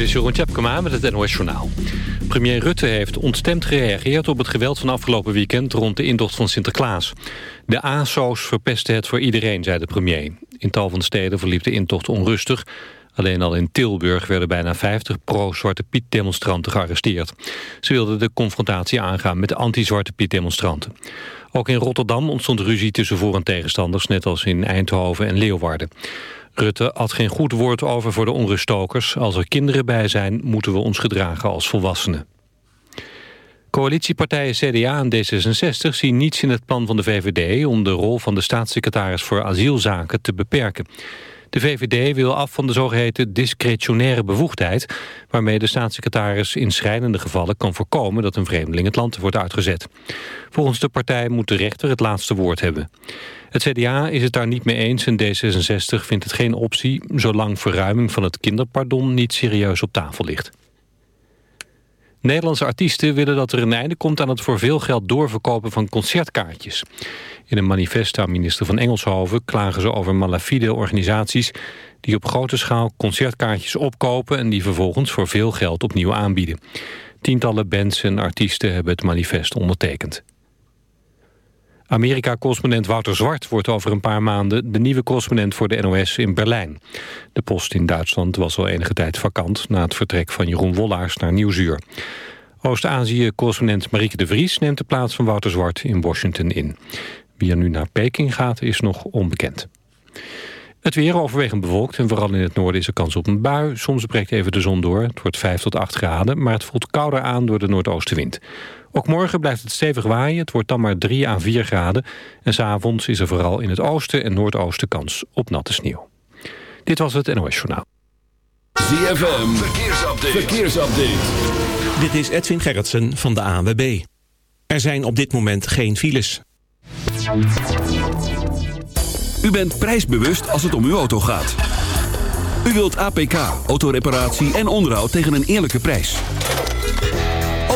Dit is Jeroen Tjepkema met het NOS Journaal. Premier Rutte heeft ontstemd gereageerd op het geweld van afgelopen weekend... rond de intocht van Sinterklaas. De ASO's verpesten het voor iedereen, zei de premier. In tal van steden verliep de intocht onrustig. Alleen al in Tilburg werden bijna 50 pro-Zwarte Piet-demonstranten gearresteerd. Ze wilden de confrontatie aangaan met anti-Zwarte Piet-demonstranten. Ook in Rotterdam ontstond ruzie tussen voor- en tegenstanders... net als in Eindhoven en Leeuwarden. Rutte had geen goed woord over voor de onruststokers. Als er kinderen bij zijn, moeten we ons gedragen als volwassenen. Coalitiepartijen CDA en D66 zien niets in het plan van de VVD... om de rol van de staatssecretaris voor asielzaken te beperken. De VVD wil af van de zogeheten discretionaire bevoegdheid... waarmee de staatssecretaris in schrijnende gevallen kan voorkomen... dat een vreemdeling het land wordt uitgezet. Volgens de partij moet de rechter het laatste woord hebben. Het CDA is het daar niet mee eens en D66 vindt het geen optie... zolang verruiming van het kinderpardon niet serieus op tafel ligt. Nederlandse artiesten willen dat er een einde komt aan het voor veel geld doorverkopen van concertkaartjes. In een manifest aan minister van Engelshoven klagen ze over malafide organisaties die op grote schaal concertkaartjes opkopen en die vervolgens voor veel geld opnieuw aanbieden. Tientallen bands en artiesten hebben het manifest ondertekend. Amerika-correspondent Wouter Zwart wordt over een paar maanden... de nieuwe correspondent voor de NOS in Berlijn. De post in Duitsland was al enige tijd vakant... na het vertrek van Jeroen Wollaars naar Nieuwsuur. Oost-Azië-correspondent Marieke de Vries neemt de plaats van Wouter Zwart in Washington in. Wie er nu naar Peking gaat is nog onbekend. Het weer overwegend bewolkt en vooral in het noorden is er kans op een bui. Soms breekt even de zon door. Het wordt 5 tot 8 graden, maar het voelt kouder aan door de noordoostenwind. Ook morgen blijft het stevig waaien. Het wordt dan maar 3 à 4 graden. En s'avonds is er vooral in het oosten en noordoosten kans op natte sneeuw. Dit was het NOS Journaal. ZFM, verkeersupdate. verkeersupdate. Dit is Edwin Gerritsen van de ANWB. Er zijn op dit moment geen files. U bent prijsbewust als het om uw auto gaat. U wilt APK, autoreparatie en onderhoud tegen een eerlijke prijs.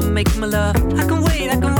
would make my love. I can wait, I can wait,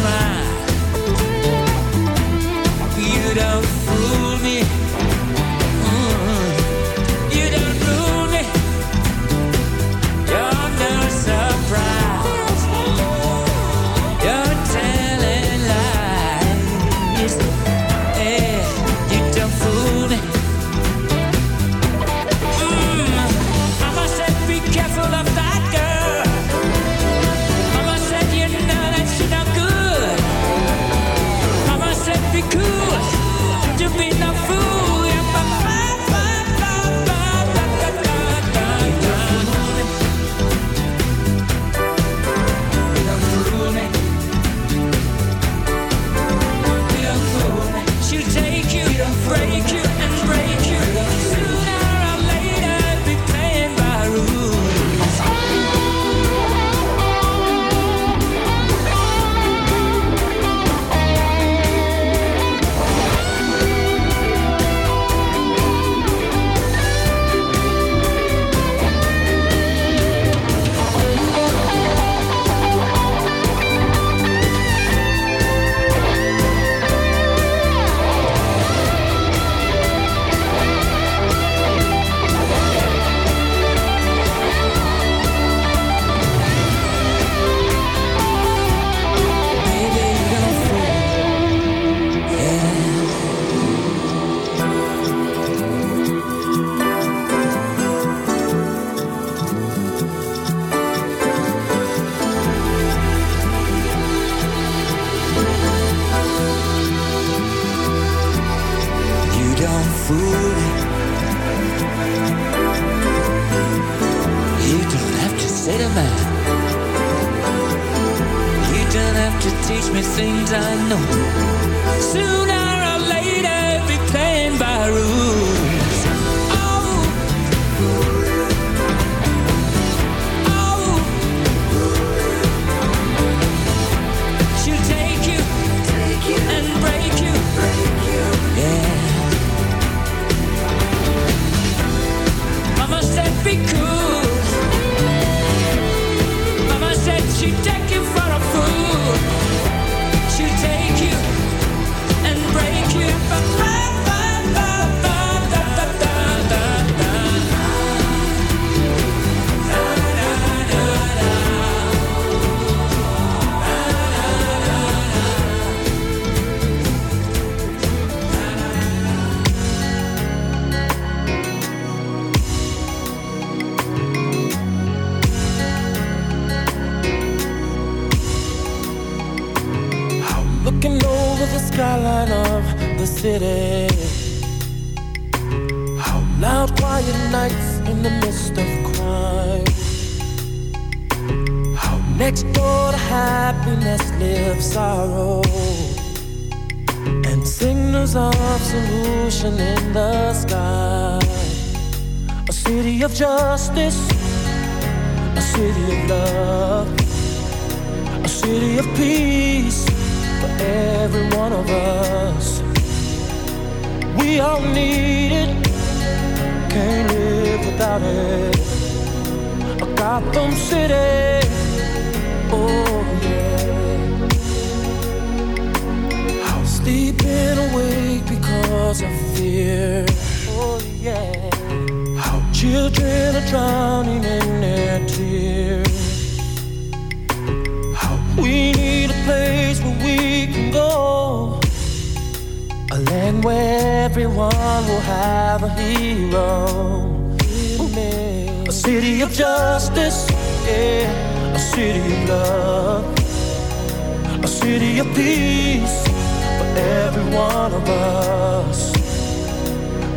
smile. fool. You don't have to say to man. You don't have to teach me things I know. Soon. Fear, oh yeah. How children are drowning in their tears. How we need a place where we can go a land where everyone will have a hero. A city of justice, yeah. A city of love. A city of peace for every one of us.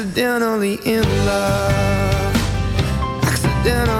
accidentally in love. Accidentally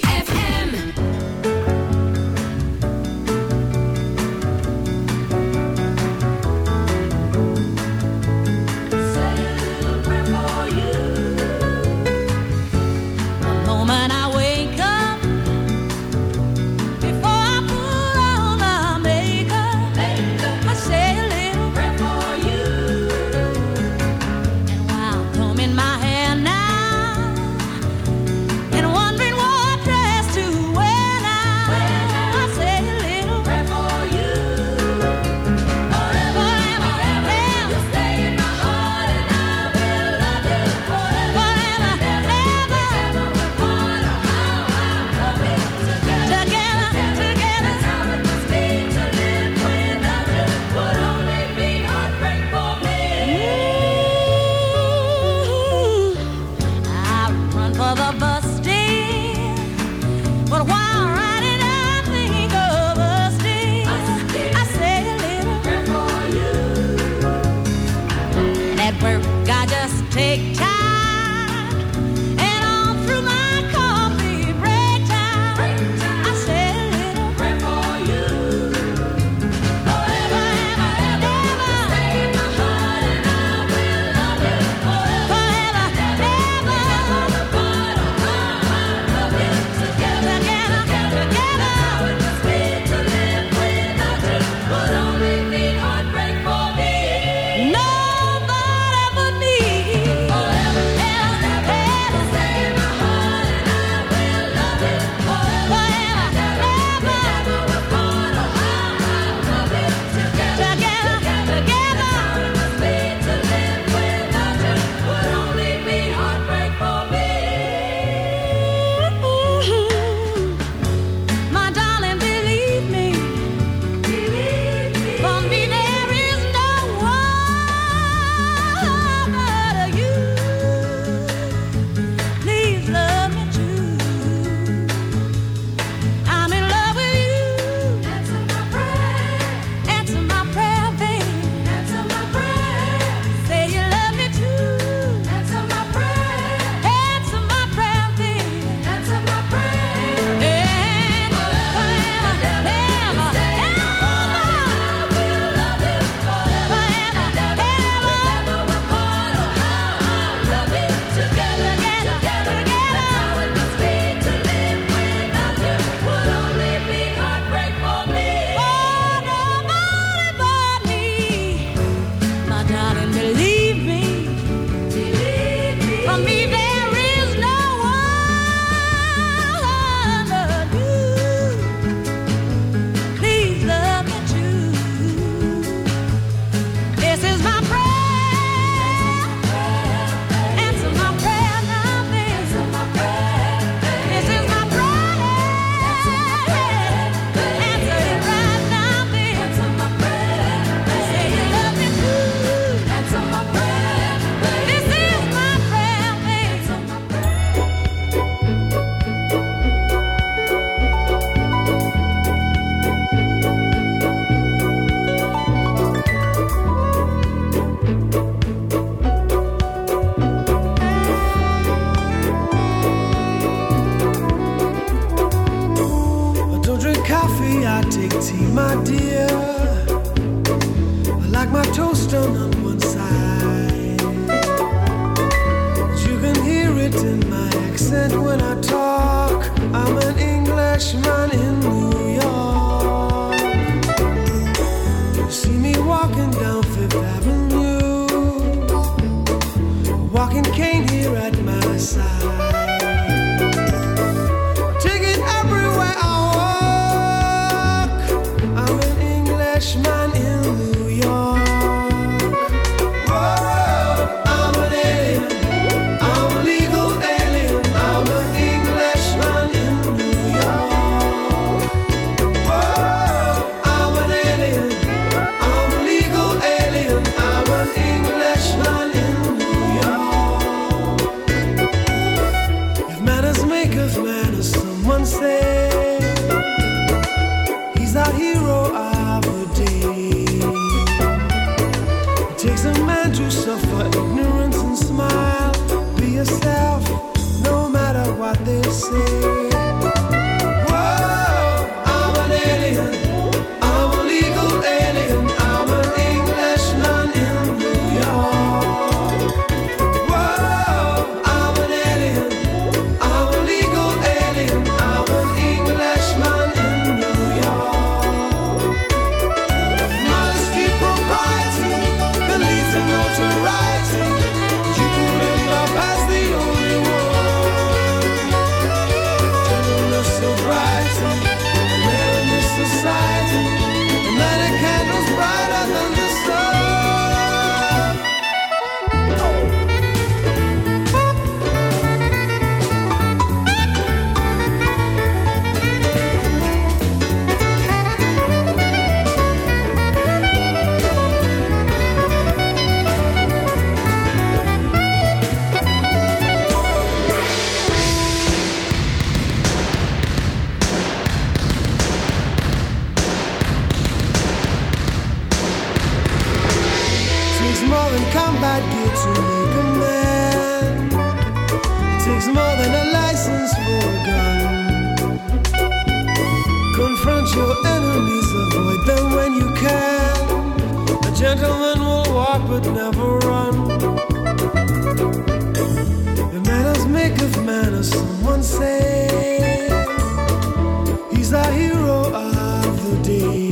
never run. The someone say. He's our hero of the day.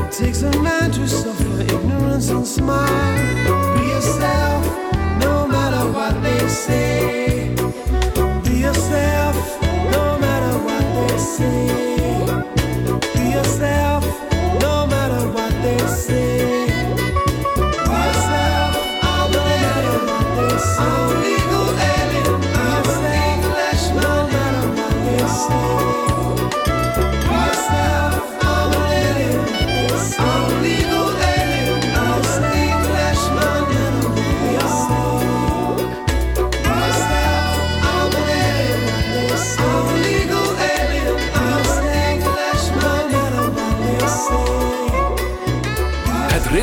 It takes a man to suffer ignorance and smile.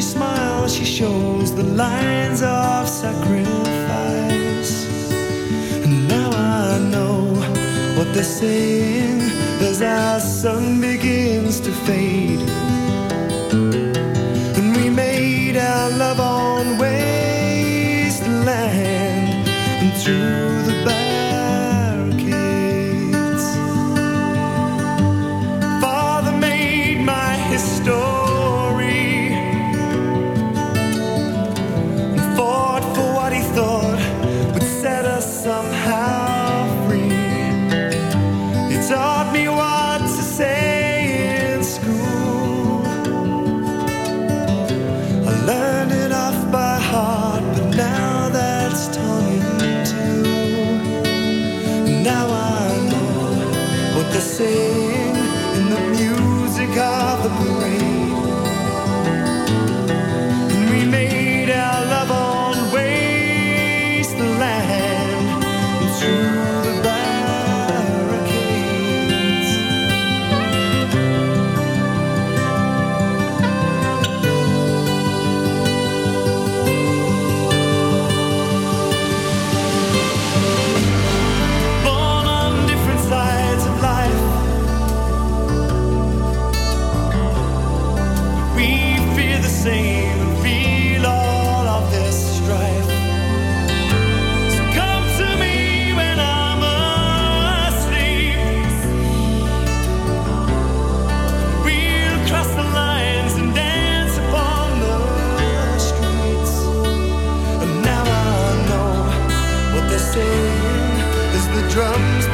she smiles, she shows the lines of sacrifice. And now I know what they're saying as our sun begins to fade. say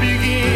begin.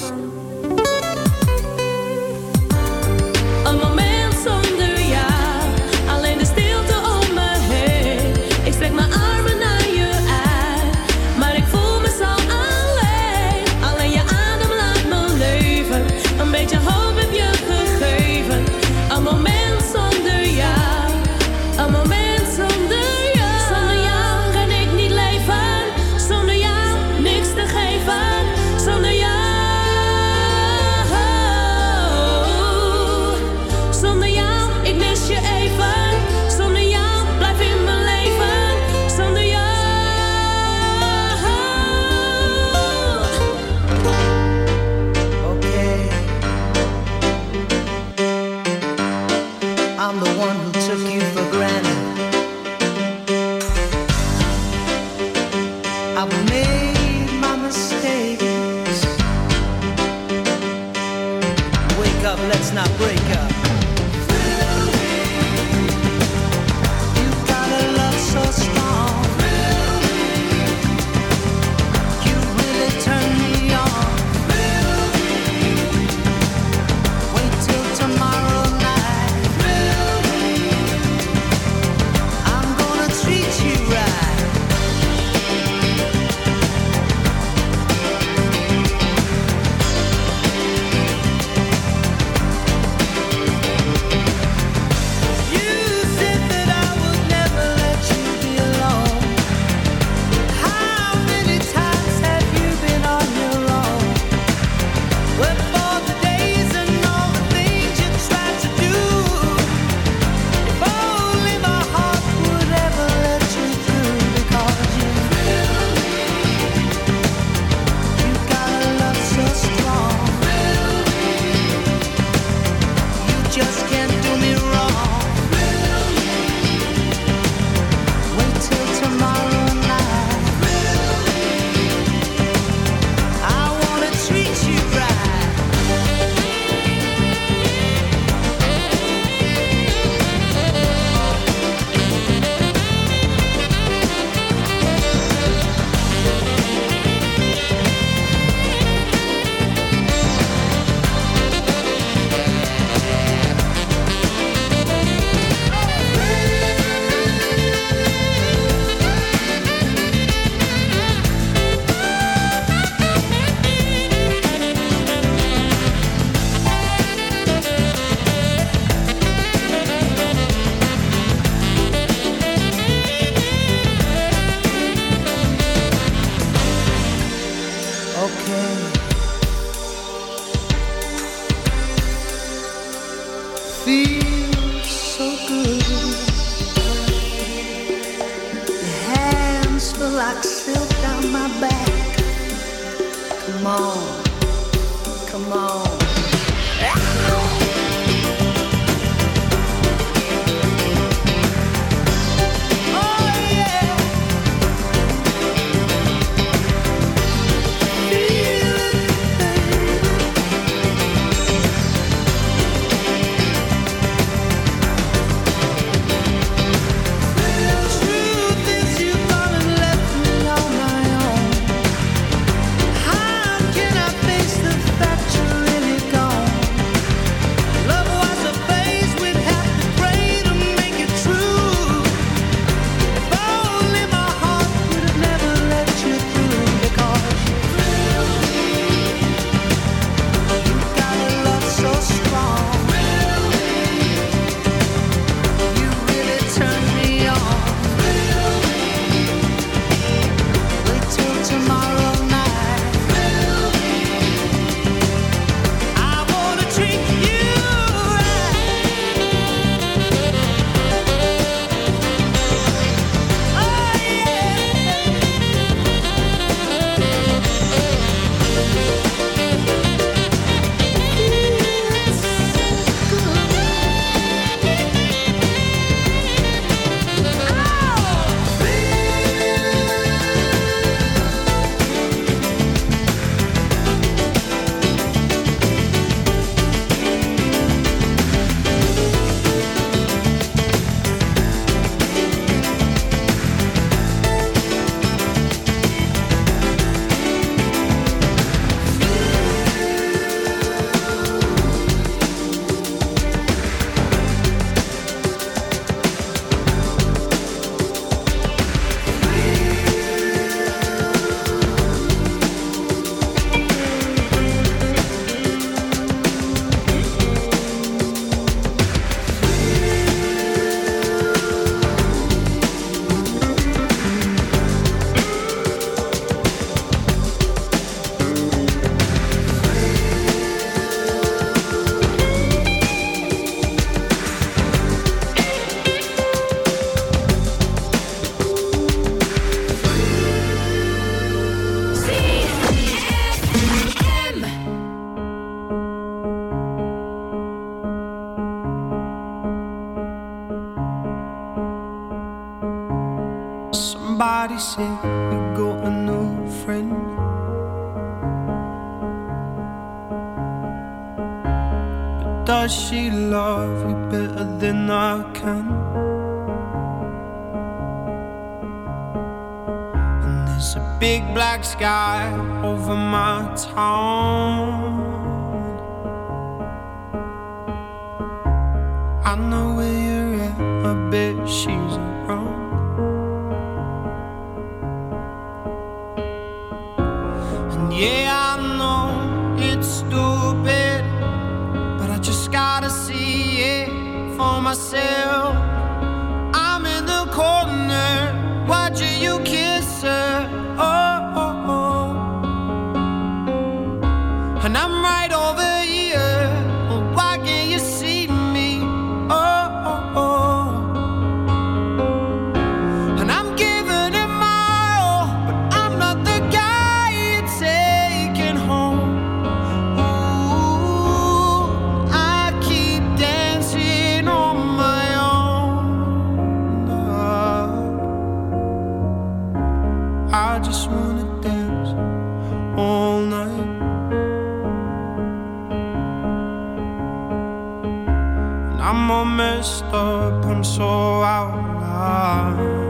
I'm all messed up, I'm so out of line.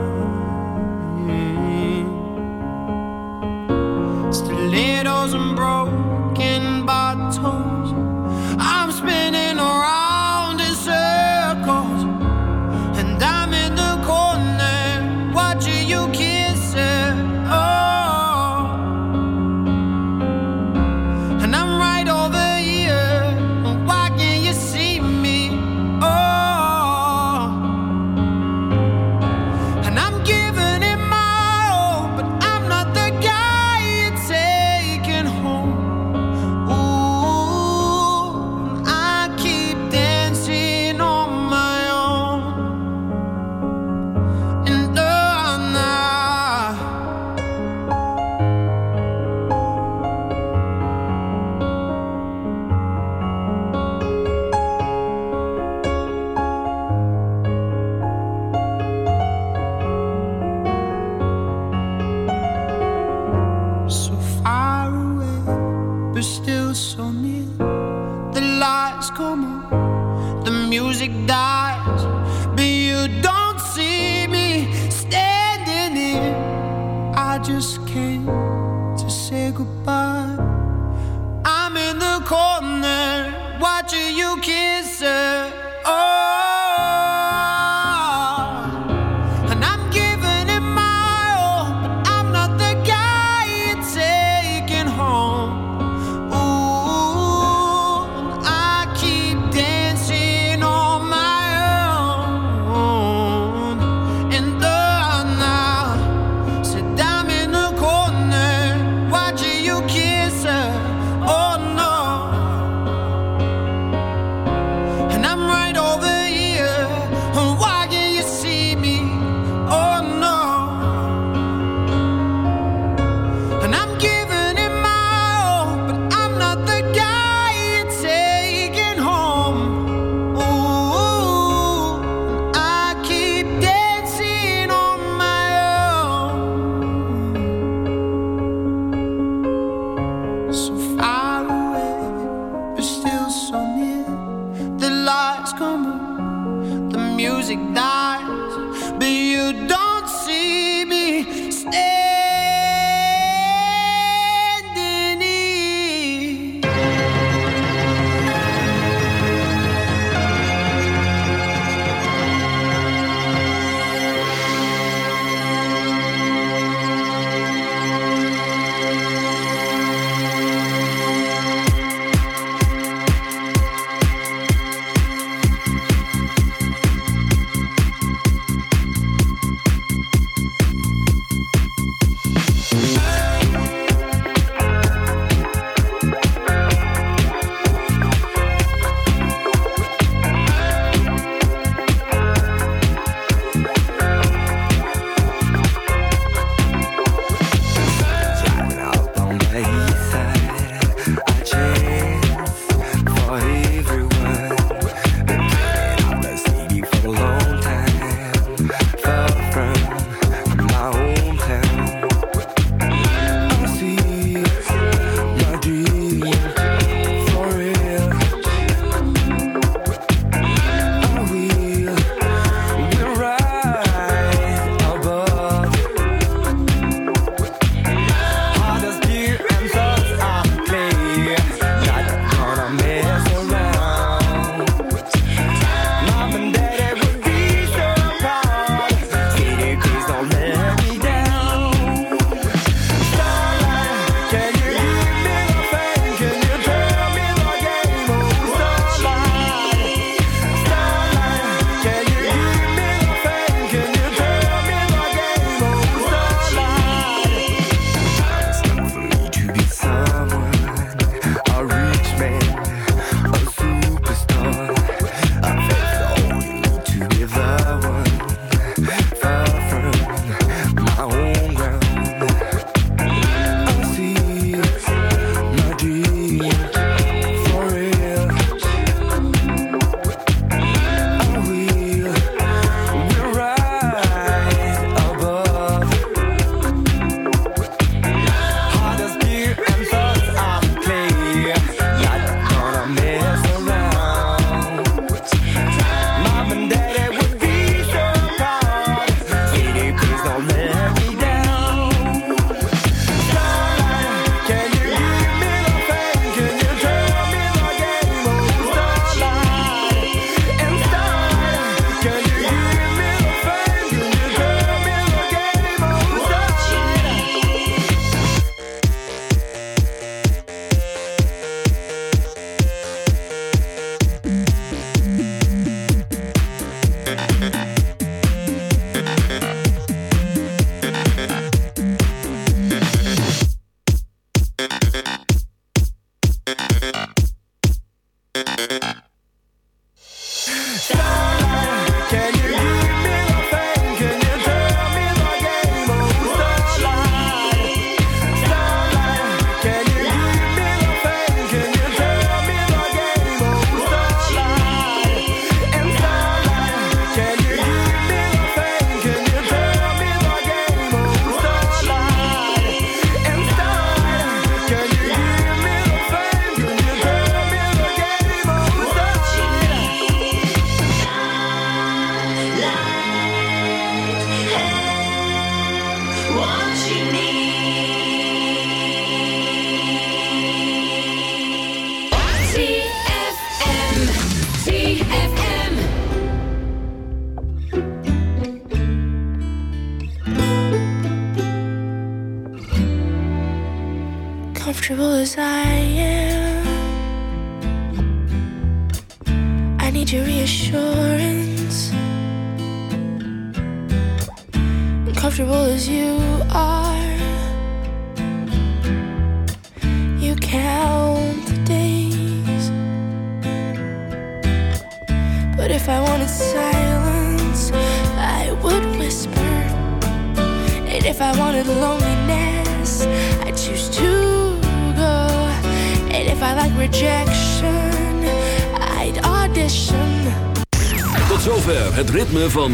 Stilettos and broke.